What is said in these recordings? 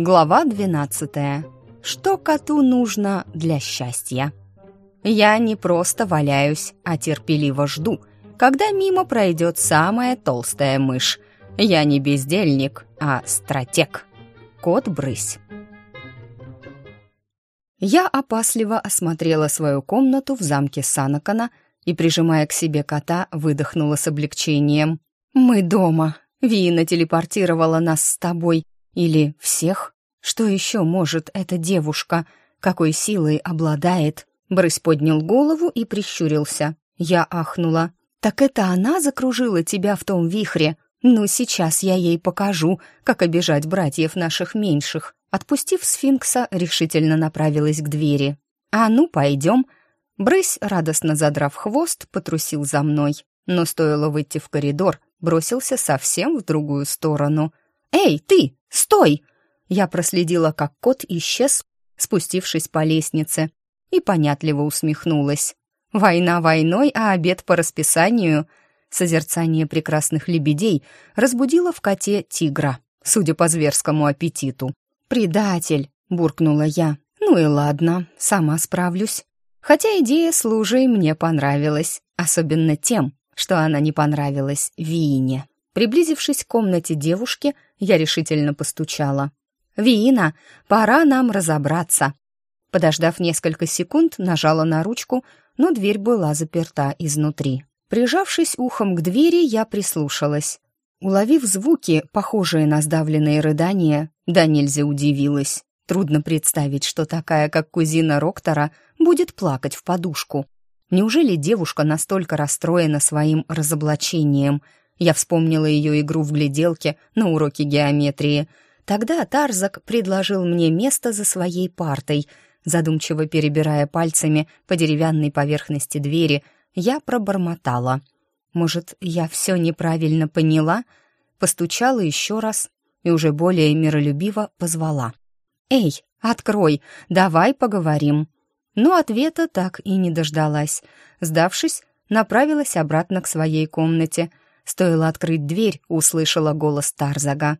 Глава 12. Что коту нужно для счастья? Я не просто валяюсь, а терпеливо жду, когда мимо пройдет самая толстая мышь. Я не бездельник, а стратег. Кот-брысь. Я опасливо осмотрела свою комнату в замке Санакана и, прижимая к себе кота, выдохнула с облегчением. «Мы дома. Вина телепортировала нас с тобой. Или всех? Что еще может эта девушка? Какой силой обладает?» Брысь поднял голову и прищурился. Я ахнула. «Так это она закружила тебя в том вихре? Ну, сейчас я ей покажу, как обижать братьев наших меньших». Отпустив сфинкса, решительно направилась к двери. «А ну, пойдем!» Брысь, радостно задрав хвост, потрусил за мной. Но стоило выйти в коридор, бросился совсем в другую сторону. «Эй, ты! Стой!» Я проследила, как кот исчез, спустившись по лестнице, и понятливо усмехнулась. «Война войной, а обед по расписанию!» Созерцание прекрасных лебедей разбудило в коте тигра, судя по зверскому аппетиту. «Предатель!» — буркнула я. «Ну и ладно, сама справлюсь». Хотя идея с лужей мне понравилась, особенно тем, что она не понравилась Виине. Приблизившись к комнате девушки, я решительно постучала. «Виина, пора нам разобраться». Подождав несколько секунд, нажала на ручку, но дверь была заперта изнутри. Прижавшись ухом к двери, я прислушалась. Уловив звуки, похожие на сдавленные рыдания, да нельзя удивилась. Трудно представить, что такая, как кузина Роктора, будет плакать в подушку. Неужели девушка настолько расстроена своим разоблачением? Я вспомнила ее игру в гляделке на уроке геометрии. Тогда Тарзак предложил мне место за своей партой. Задумчиво перебирая пальцами по деревянной поверхности двери, я пробормотала — может, я все неправильно поняла? Постучала еще раз и уже более миролюбиво позвала. «Эй, открой, давай поговорим». Но ответа так и не дождалась. Сдавшись, направилась обратно к своей комнате. Стоило открыть дверь, услышала голос Тарзага.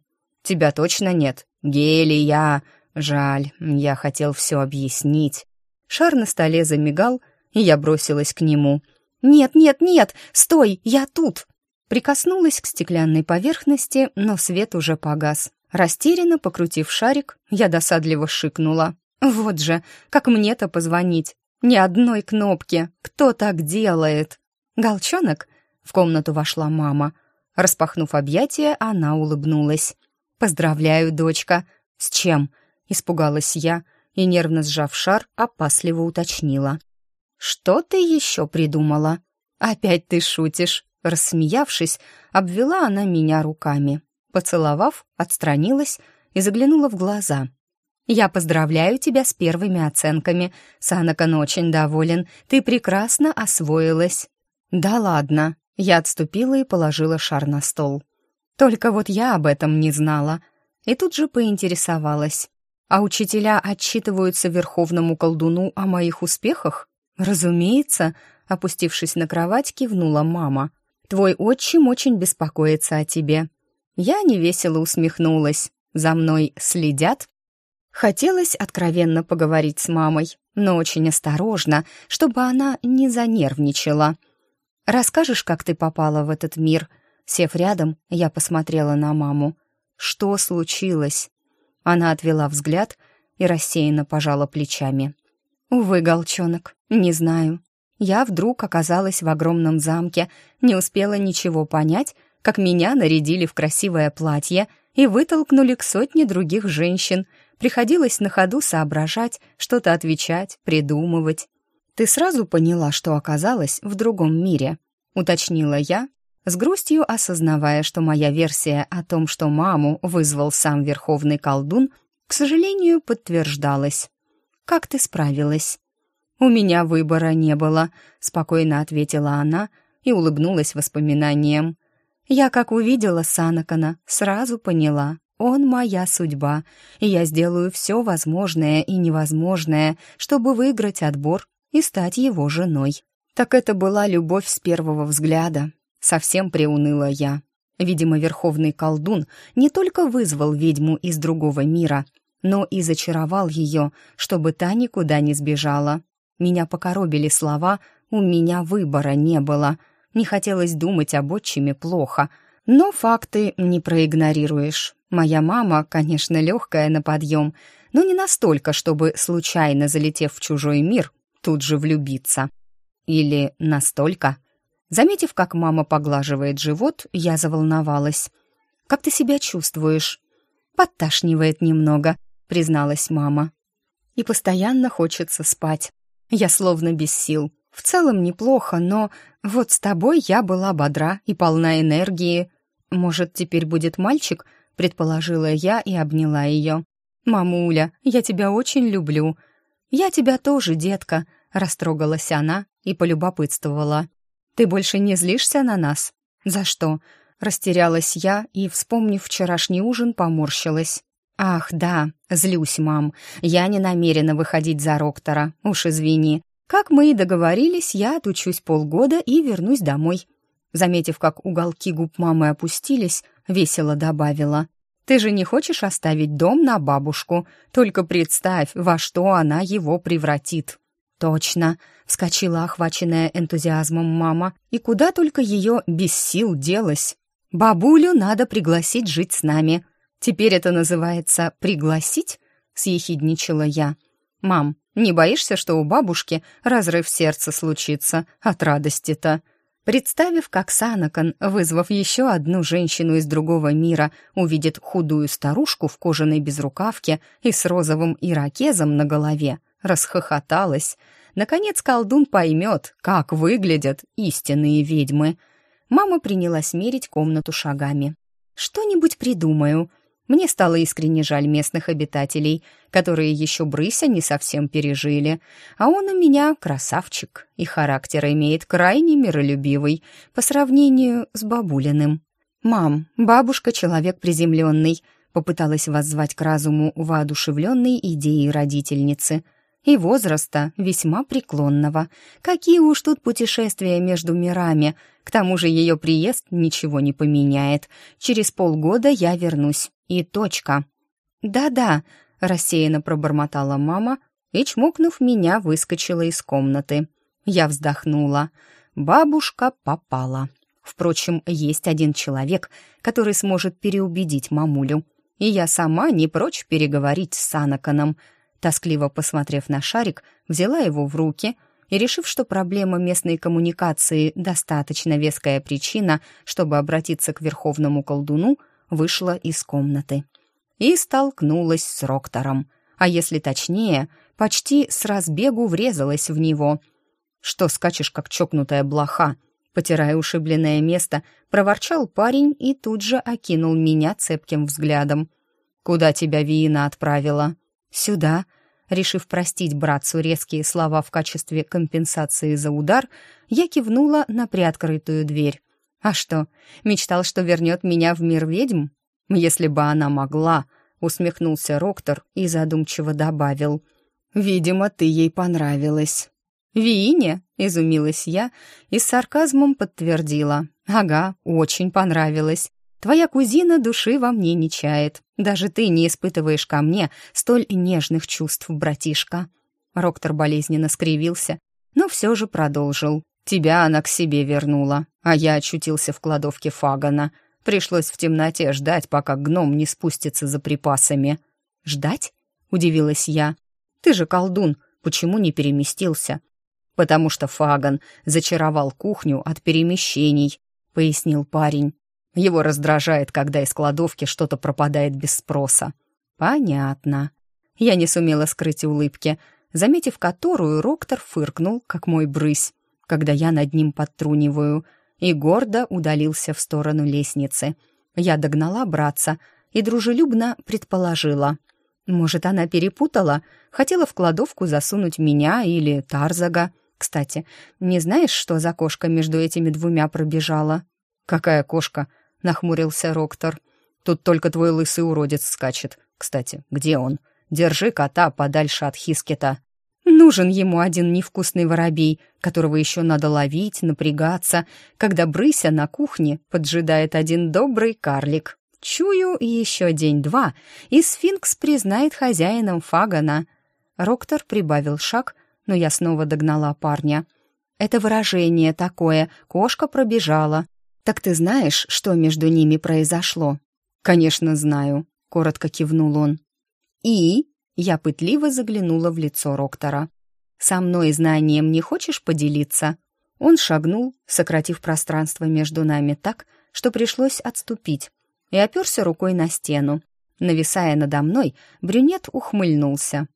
«Тебя точно нет? Гелия!» «Жаль, я хотел все объяснить». Шар на столе замигал, и я бросилась к нему — «Нет, нет, нет! Стой! Я тут!» Прикоснулась к стеклянной поверхности, но свет уже погас. Растерянно покрутив шарик, я досадливо шикнула. «Вот же, как мне-то позвонить? Ни одной кнопки! Кто так делает?» «Голчонок?» В комнату вошла мама. Распахнув объятия, она улыбнулась. «Поздравляю, дочка!» «С чем?» — испугалась я и, нервно сжав шар, опасливо уточнила. «Что ты еще придумала?» «Опять ты шутишь!» Рассмеявшись, обвела она меня руками. Поцеловав, отстранилась и заглянула в глаза. «Я поздравляю тебя с первыми оценками. Санакан очень доволен. Ты прекрасно освоилась». «Да ладно». Я отступила и положила шар на стол. Только вот я об этом не знала. И тут же поинтересовалась. А учителя отчитываются верховному колдуну о моих успехах? «Разумеется», — опустившись на кровать, кивнула мама. «Твой отчим очень беспокоится о тебе». Я невесело усмехнулась. «За мной следят?» Хотелось откровенно поговорить с мамой, но очень осторожно, чтобы она не занервничала. «Расскажешь, как ты попала в этот мир?» Сев рядом, я посмотрела на маму. «Что случилось?» Она отвела взгляд и рассеянно пожала плечами. «Увы, голчонок, не знаю. Я вдруг оказалась в огромном замке, не успела ничего понять, как меня нарядили в красивое платье и вытолкнули к сотне других женщин. Приходилось на ходу соображать, что-то отвечать, придумывать. «Ты сразу поняла, что оказалась в другом мире?» — уточнила я, с грустью осознавая, что моя версия о том, что маму вызвал сам верховный колдун, к сожалению, подтверждалась. Как ты справилась?» «У меня выбора не было», — спокойно ответила она и улыбнулась воспоминанием. «Я, как увидела Санакана, сразу поняла, он моя судьба, и я сделаю все возможное и невозможное, чтобы выиграть отбор и стать его женой». Так это была любовь с первого взгляда. Совсем приуныла я. Видимо, верховный колдун не только вызвал ведьму из другого мира — но и зачаровал ее, чтобы та никуда не сбежала. Меня покоробили слова «у меня выбора не было». Не хотелось думать об отчиме плохо, но факты не проигнорируешь. Моя мама, конечно, легкая на подъем, но не настолько, чтобы, случайно залетев в чужой мир, тут же влюбиться. Или настолько. Заметив, как мама поглаживает живот, я заволновалась. «Как ты себя чувствуешь?» «Подташнивает немного», — призналась мама. «И постоянно хочется спать. Я словно без сил. В целом неплохо, но вот с тобой я была бодра и полна энергии. Может, теперь будет мальчик?» — предположила я и обняла ее. «Мамуля, я тебя очень люблю». «Я тебя тоже, детка», — растрогалась она и полюбопытствовала. «Ты больше не злишься на нас?» «За что?» Растерялась я и, вспомнив вчерашний ужин, поморщилась. «Ах, да, злюсь, мам. Я не намерена выходить за Роктора. Уж извини. Как мы и договорились, я отучусь полгода и вернусь домой». Заметив, как уголки губ мамы опустились, весело добавила. «Ты же не хочешь оставить дом на бабушку? Только представь, во что она его превратит». «Точно!» — вскочила охваченная энтузиазмом мама. «И куда только ее без сил делась? Бабулю надо пригласить жить с нами. Теперь это называется «пригласить»?» — съехидничала я. «Мам, не боишься, что у бабушки разрыв сердца случится от радости-то?» Представив, как Санакан, вызвав еще одну женщину из другого мира, увидит худую старушку в кожаной безрукавке и с розовым ирокезом на голове, расхохоталась. Наконец колдун поймет, как выглядят истинные ведьмы. Мама принялась мерить комнату шагами. «Что-нибудь придумаю», мне стало искренне жаль местных обитателей, которые еще брыся не совсем пережили. А он у меня красавчик, и характер имеет крайне миролюбивый по сравнению с бабулиным. «Мам, бабушка — человек приземленный», — попыталась воззвать к разуму воодушевленной идеей родительницы — и возраста весьма преклонного. Какие уж тут путешествия между мирами. К тому же ее приезд ничего не поменяет. Через полгода я вернусь. И точка. «Да-да», — рассеянно пробормотала мама и, чмокнув меня, выскочила из комнаты. Я вздохнула. Бабушка попала. Впрочем, есть один человек, который сможет переубедить мамулю. И я сама не прочь переговорить с Санаканом — Тоскливо посмотрев на шарик, взяла его в руки и, решив, что проблема местной коммуникации достаточно веская причина, чтобы обратиться к верховному колдуну, вышла из комнаты. И столкнулась с Роктором, а если точнее, почти с разбегу врезалась в него. «Что скачешь, как чокнутая блоха?» Потирая ушибленное место, проворчал парень и тут же окинул меня цепким взглядом. «Куда тебя Виина отправила?» «Сюда», решив простить братцу резкие слова в качестве компенсации за удар, я кивнула на приоткрытую дверь. «А что, мечтал, что вернет меня в мир ведьм? Если бы она могла», — усмехнулся Роктор и задумчиво добавил. «Видимо, ты ей понравилась». «Виине?» — изумилась я и с сарказмом подтвердила. «Ага, очень понравилась. Твоя кузина души во мне не чает. Даже ты не испытываешь ко мне столь нежных чувств, братишка». Роктор болезненно скривился, но все же продолжил. «Тебя она к себе вернула, а я очутился в кладовке Фагана. Пришлось в темноте ждать, пока гном не спустится за припасами». «Ждать?» — удивилась я. «Ты же колдун, почему не переместился?» «Потому что Фаган зачаровал кухню от перемещений», — пояснил парень. Его раздражает, когда из кладовки что-то пропадает без спроса. Понятно. Я не сумела скрыть улыбки, заметив которую Роктор фыркнул, как мой брысь, когда я над ним подтруниваю, и гордо удалился в сторону лестницы. Я догнала братца и дружелюбно предположила. Может, она перепутала, хотела в кладовку засунуть меня или Тарзага. Кстати, не знаешь, что за кошка между этими двумя пробежала? Какая кошка? — нахмурился Роктор. «Тут только твой лысый уродец скачет. Кстати, где он? Держи кота подальше от Хискета». Нужен ему один невкусный воробей, которого еще надо ловить, напрягаться, когда брыся на кухне поджидает один добрый карлик. Чую, еще день-два, и сфинкс признает хозяином Фагана. Роктор прибавил шаг, но я снова догнала парня. Это выражение такое, кошка пробежала. Так ты знаешь, что между ними произошло? Конечно, знаю, коротко кивнул он. И я пытливо заглянула в лицо Роктора. Со мной знанием не хочешь поделиться? Он шагнул, сократив пространство между нами так, что пришлось отступить, и оперся рукой на стену. Нависая надо мной, брюнет ухмыльнулся.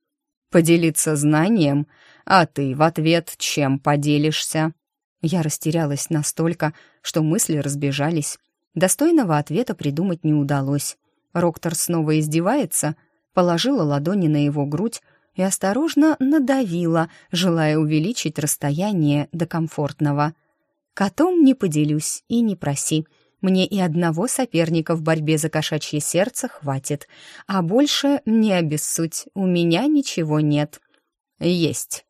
«Поделиться знанием? А ты в ответ чем поделишься?» Я растерялась настолько, что мысли разбежались. Достойного ответа придумать не удалось. Роктор снова издевается, положила ладони на его грудь и осторожно надавила, желая увеличить расстояние до комфортного. «Котом не поделюсь и не проси», мне и одного соперника в борьбе за кошачье сердце хватит, а больше не обессудь, у меня ничего нет. Есть.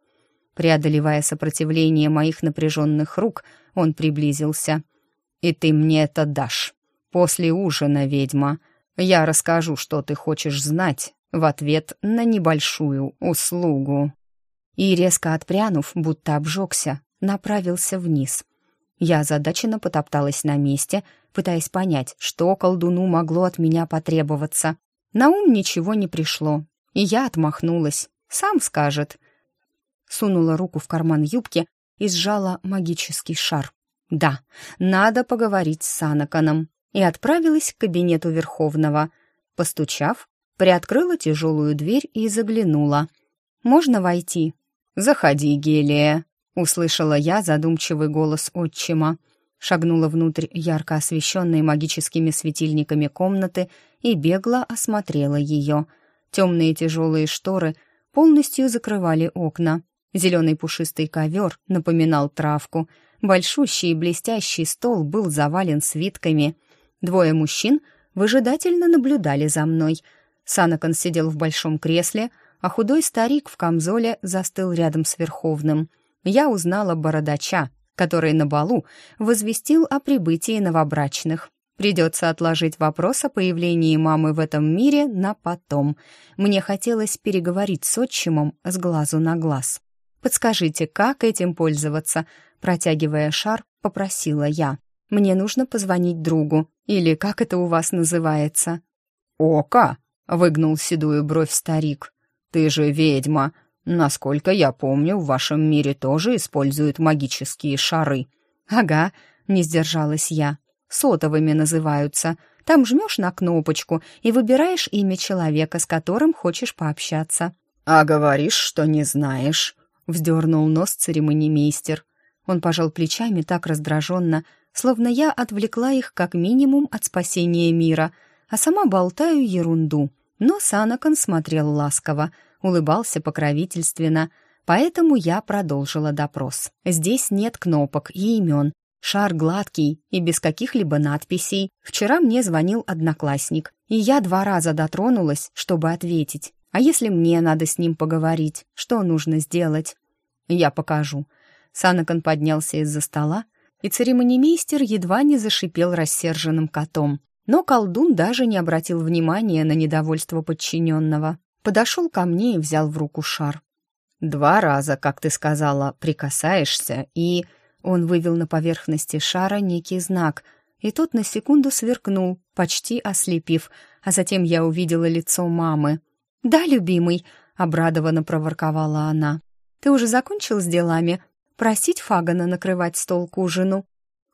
Преодолевая сопротивление моих напряженных рук, он приблизился. И ты мне это дашь. После ужина, ведьма. Я расскажу, что ты хочешь знать, в ответ на небольшую услугу. И резко отпрянув, будто обжегся, направился вниз — я озадаченно потопталась на месте, пытаясь понять, что колдуну могло от меня потребоваться. На ум ничего не пришло, и я отмахнулась. Сам скажет. Сунула руку в карман юбки и сжала магический шар. Да, надо поговорить с Санаканом. И отправилась к кабинету Верховного. Постучав, приоткрыла тяжелую дверь и заглянула. «Можно войти?» «Заходи, Гелия», Услышала я задумчивый голос отчима, шагнула внутрь ярко освещенной магическими светильниками комнаты и бегло осмотрела ее. Темные тяжелые шторы полностью закрывали окна. Зеленый пушистый ковер напоминал травку. Большущий и блестящий стол был завален свитками. Двое мужчин выжидательно наблюдали за мной. Санакон сидел в большом кресле, а худой старик в камзоле застыл рядом с Верховным — я узнала бородача, который на балу возвестил о прибытии новобрачных. Придется отложить вопрос о появлении мамы в этом мире на потом. Мне хотелось переговорить с отчимом с глазу на глаз. «Подскажите, как этим пользоваться?» Протягивая шар, попросила я. «Мне нужно позвонить другу. Или как это у вас называется?» «Ока!» — выгнул седую бровь старик. «Ты же ведьма. Насколько я помню, в вашем мире тоже используют магические шары. Ага, не сдержалась я. Сотовыми называются. Там жмешь на кнопочку и выбираешь имя человека, с которым хочешь пообщаться. А говоришь, что не знаешь, вздернул нос церемонимейстер. Он пожал плечами так раздраженно, словно я отвлекла их как минимум от спасения мира, а сама болтаю ерунду. Но Санакон смотрел ласково — улыбался покровительственно, поэтому я продолжила допрос. Здесь нет кнопок и имен. Шар гладкий и без каких-либо надписей. Вчера мне звонил одноклассник, и я два раза дотронулась, чтобы ответить. А если мне надо с ним поговорить, что нужно сделать? Я покажу. Санакон поднялся из-за стола, и церемонимейстер едва не зашипел рассерженным котом. Но колдун даже не обратил внимания на недовольство подчиненного подошел ко мне и взял в руку шар. «Два раза, как ты сказала, прикасаешься, и...» Он вывел на поверхности шара некий знак, и тот на секунду сверкнул, почти ослепив, а затем я увидела лицо мамы. «Да, любимый», — обрадованно проворковала она. «Ты уже закончил с делами? Просить Фагана накрывать стол к ужину?»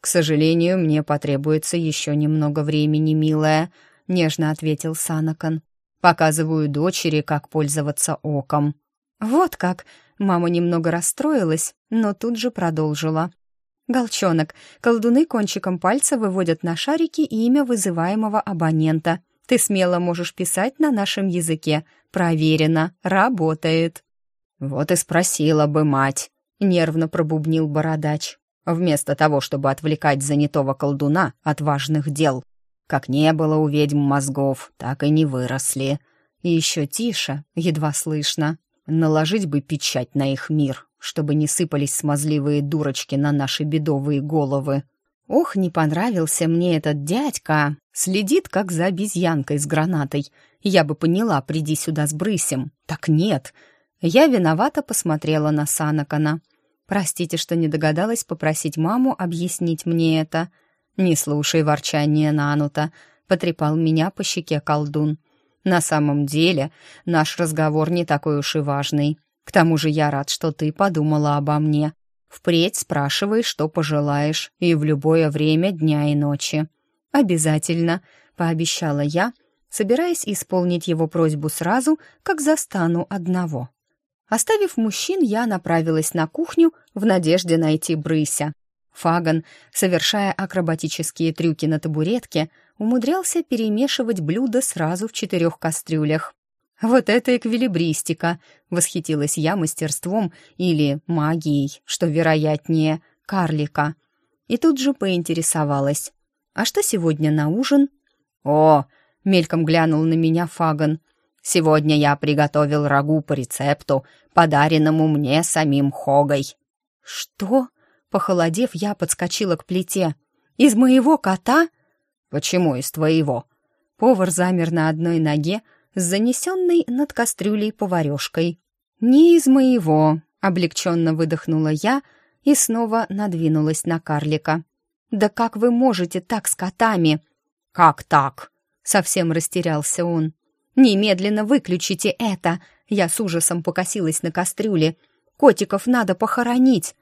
«К сожалению, мне потребуется еще немного времени, милая», — нежно ответил Санакан. Показываю дочери, как пользоваться оком». «Вот как!» Мама немного расстроилась, но тут же продолжила. «Голчонок, колдуны кончиком пальца выводят на шарике имя вызываемого абонента. Ты смело можешь писать на нашем языке. Проверено, работает». «Вот и спросила бы мать», — нервно пробубнил бородач. «Вместо того, чтобы отвлекать занятого колдуна от важных дел, как не было у ведьм мозгов, так и не выросли. И еще тише, едва слышно. Наложить бы печать на их мир, чтобы не сыпались смазливые дурочки на наши бедовые головы. Ох, не понравился мне этот дядька. Следит, как за обезьянкой с гранатой. Я бы поняла, приди сюда с брысем. Так нет. Я виновато посмотрела на Санакана. Простите, что не догадалась попросить маму объяснить мне это. Не слушай ворчание Нанута, потрепал меня по щеке колдун. На самом деле, наш разговор не такой уж и важный. К тому же я рад, что ты подумала обо мне. Впредь спрашивай, что пожелаешь, и в любое время дня и ночи. Обязательно, пообещала я, собираясь исполнить его просьбу сразу, как застану одного. Оставив мужчин, я направилась на кухню в надежде найти Брыся. Фаган, совершая акробатические трюки на табуретке, умудрялся перемешивать блюда сразу в четырех кастрюлях. «Вот это эквилибристика!» — восхитилась я мастерством или магией, что вероятнее, карлика. И тут же поинтересовалась. «А что сегодня на ужин?» «О!» — мельком глянул на меня Фаган. Сегодня я приготовил рагу по рецепту, подаренному мне самим Хогой». «Что?» Похолодев, я подскочила к плите. «Из моего кота?» «Почему из твоего?» Повар замер на одной ноге с занесенной над кастрюлей поварешкой. «Не из моего», — облегченно выдохнула я и снова надвинулась на карлика. «Да как вы можете так с котами?» «Как так?» — совсем растерялся он. «Немедленно выключите это!» Я с ужасом покосилась на кастрюле. «Котиков надо похоронить!»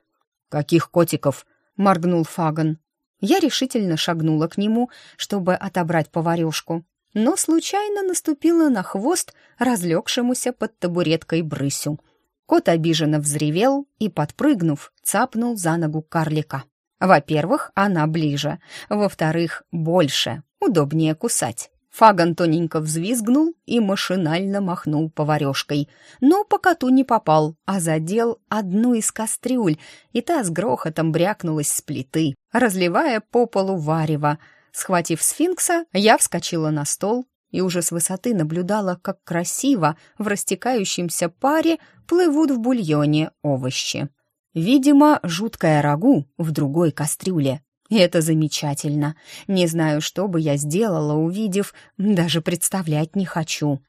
«Каких котиков?» — моргнул Фаган. Я решительно шагнула к нему, чтобы отобрать поварешку, но случайно наступила на хвост разлегшемуся под табуреткой брысю. Кот обиженно взревел и, подпрыгнув, цапнул за ногу карлика. Во-первых, она ближе. Во-вторых, больше. Удобнее кусать. Фаган тоненько взвизгнул и машинально махнул поварешкой. Но по коту не попал, а задел одну из кастрюль, и та с грохотом брякнулась с плиты, разливая по полу варево. Схватив сфинкса, я вскочила на стол и уже с высоты наблюдала, как красиво в растекающемся паре плывут в бульоне овощи. Видимо, жуткое рагу в другой кастрюле. И это замечательно. Не знаю, что бы я сделала, увидев, даже представлять не хочу.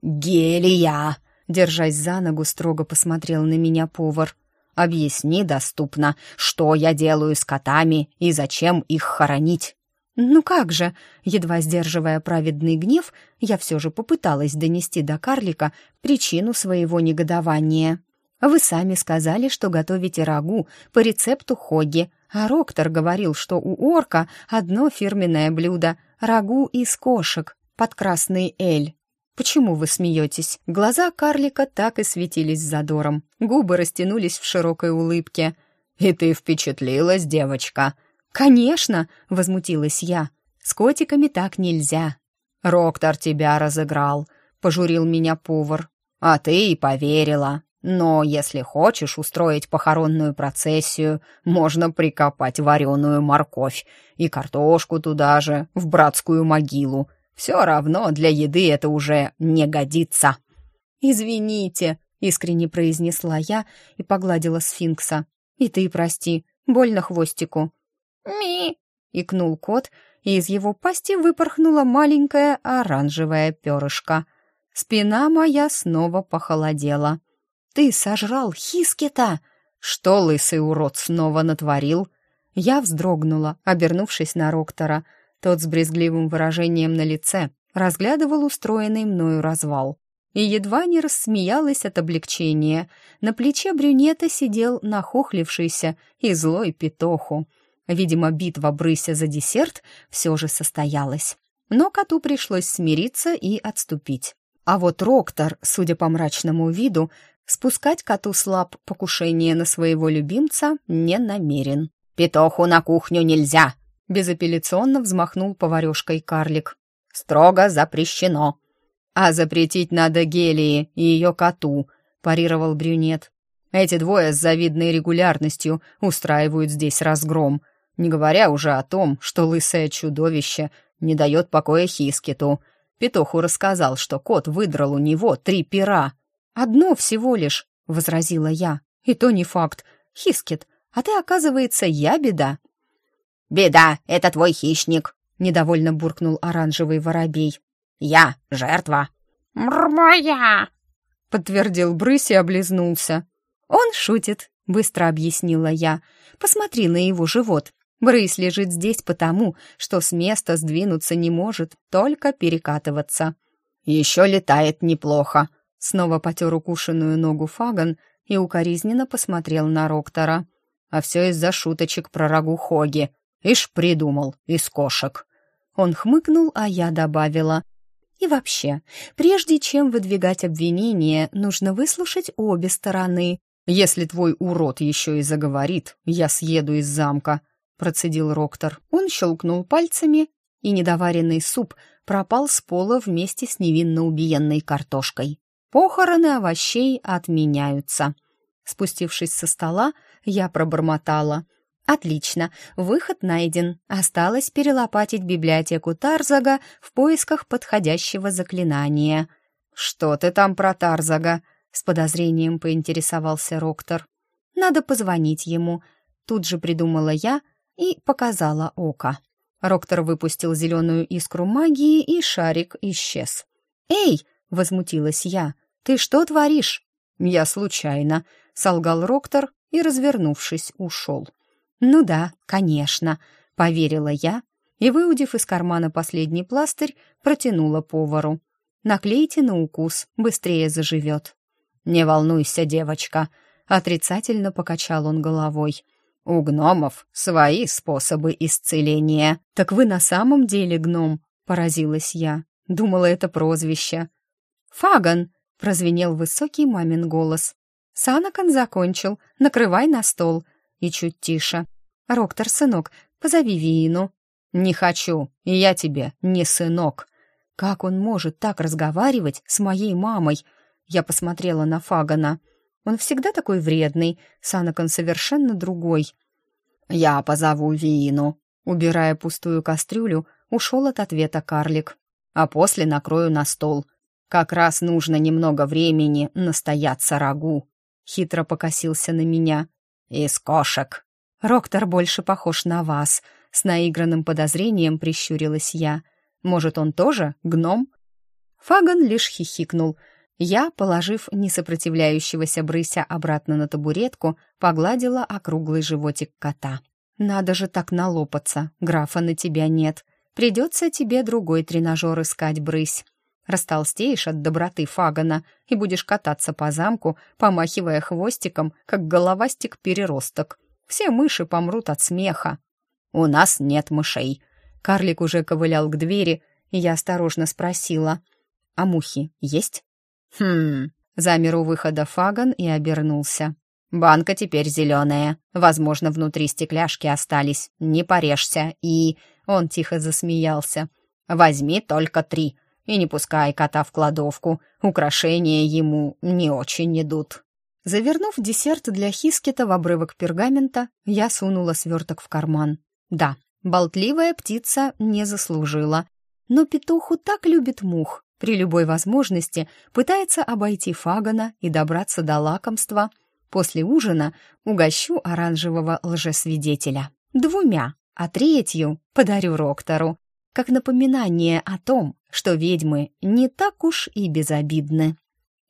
«Гелия!» — держась за ногу, строго посмотрел на меня повар. «Объясни доступно, что я делаю с котами и зачем их хоронить?» «Ну как же!» Едва сдерживая праведный гнев, я все же попыталась донести до карлика причину своего негодования. «Вы сами сказали, что готовите рагу по рецепту Хоги, а Роктор говорил, что у орка одно фирменное блюдо — рагу из кошек под красный эль. Почему вы смеетесь? Глаза карлика так и светились задором, губы растянулись в широкой улыбке. «И ты впечатлилась, девочка?» «Конечно!» — возмутилась я. «С котиками так нельзя». «Роктор тебя разыграл», — пожурил меня повар. «А ты и поверила». Но если хочешь устроить похоронную процессию, можно прикопать вареную морковь и картошку туда же, в братскую могилу. Все равно для еды это уже не годится». «Извините», — искренне произнесла я и погладила сфинкса. «И ты прости, больно хвостику». «Ми!» — икнул кот, и из его пасти выпорхнула маленькая оранжевая перышко. Спина моя снова похолодела. Ты сожрал Хискета!» «Что лысый урод снова натворил?» Я вздрогнула, обернувшись на Роктора. Тот с брезгливым выражением на лице разглядывал устроенный мною развал. И едва не рассмеялась от облегчения. На плече брюнета сидел нахохлившийся и злой петоху. Видимо, битва брыся за десерт все же состоялась. Но коту пришлось смириться и отступить. А вот Роктор, судя по мрачному виду, Спускать коту слаб покушение на своего любимца не намерен. «Петоху на кухню нельзя!» — безапелляционно взмахнул поварешкой карлик. «Строго запрещено!» «А запретить надо Гелии и ее коту», — парировал брюнет. «Эти двое с завидной регулярностью устраивают здесь разгром, не говоря уже о том, что лысое чудовище не дает покоя Хискету. Петуху рассказал, что кот выдрал у него три пера». «Одно всего лишь», — возразила я. «И то не факт. Хискет, а ты, оказывается, я беда». «Беда, это твой хищник!» — недовольно буркнул оранжевый воробей. «Я жертва!» «Моя!» — подтвердил брысь и облизнулся. «Он шутит», — быстро объяснила я. «Посмотри на его живот. Брысь лежит здесь потому, что с места сдвинуться не может, только перекатываться». «Еще летает неплохо», — снова потер укушенную ногу Фаган и укоризненно посмотрел на Роктора. «А все из-за шуточек про рагу Хоги. Ишь придумал, из кошек». Он хмыкнул, а я добавила. И вообще, прежде чем выдвигать обвинение, нужно выслушать обе стороны. «Если твой урод еще и заговорит, я съеду из замка», — процедил Роктор. Он щелкнул пальцами, и недоваренный суп пропал с пола вместе с невинно убиенной картошкой. Похороны овощей отменяются. Спустившись со стола, я пробормотала — Отлично, выход найден. Осталось перелопатить библиотеку Тарзага в поисках подходящего заклинания. Что ты там про Тарзага? С подозрением поинтересовался Роктор. Надо позвонить ему. Тут же придумала я и показала око. Роктор выпустил зеленую искру магии, и шарик исчез. «Эй!» — возмутилась я. «Ты что творишь?» «Я случайно», — солгал Роктор и, развернувшись, ушел. «Ну да, конечно», — поверила я и, выудив из кармана последний пластырь, протянула повару. «Наклейте на укус, быстрее заживет». «Не волнуйся, девочка», — отрицательно покачал он головой. «У гномов свои способы исцеления». «Так вы на самом деле гном?» — поразилась я. Думала, это прозвище. «Фаган!» — прозвенел высокий мамин голос. «Санакан закончил. Накрывай на стол и чуть тише. «Роктор, сынок, позови Виину». «Не хочу, и я тебе не сынок». «Как он может так разговаривать с моей мамой?» Я посмотрела на Фагана. «Он всегда такой вредный, Санакон совершенно другой». «Я позову Виину», убирая пустую кастрюлю, ушел от ответа карлик. «А после накрою на стол. Как раз нужно немного времени настояться рагу». Хитро покосился на меня. «Из кошек». «Роктор больше похож на вас», — с наигранным подозрением прищурилась я. «Может, он тоже гном?» Фаган лишь хихикнул. Я, положив несопротивляющегося брыся обратно на табуретку, погладила округлый животик кота. «Надо же так налопаться, графа на тебя нет. Придется тебе другой тренажер искать, брысь. Растолстеешь от доброты Фагана и будешь кататься по замку, помахивая хвостиком, как головастик-переросток. Все мыши помрут от смеха. У нас нет мышей. Карлик уже ковылял к двери, и я осторожно спросила. А мухи есть? Хм, замер у выхода Фаган и обернулся. Банка теперь зеленая. Возможно, внутри стекляшки остались. Не порежься. И... Он тихо засмеялся. Возьми только три и не пускай кота в кладовку. Украшения ему не очень идут». Завернув десерт для Хискета в обрывок пергамента, я сунула сверток в карман. Да, болтливая птица не заслужила. Но петуху так любит мух. При любой возможности пытается обойти Фагана и добраться до лакомства. После ужина угощу оранжевого лжесвидетеля. Двумя, а третью подарю Роктору как напоминание о том, что ведьмы не так уж и безобидны.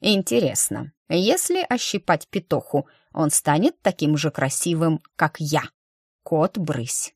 Интересно, если ощипать петуху, он станет таким же красивым, как я? Кот-брысь.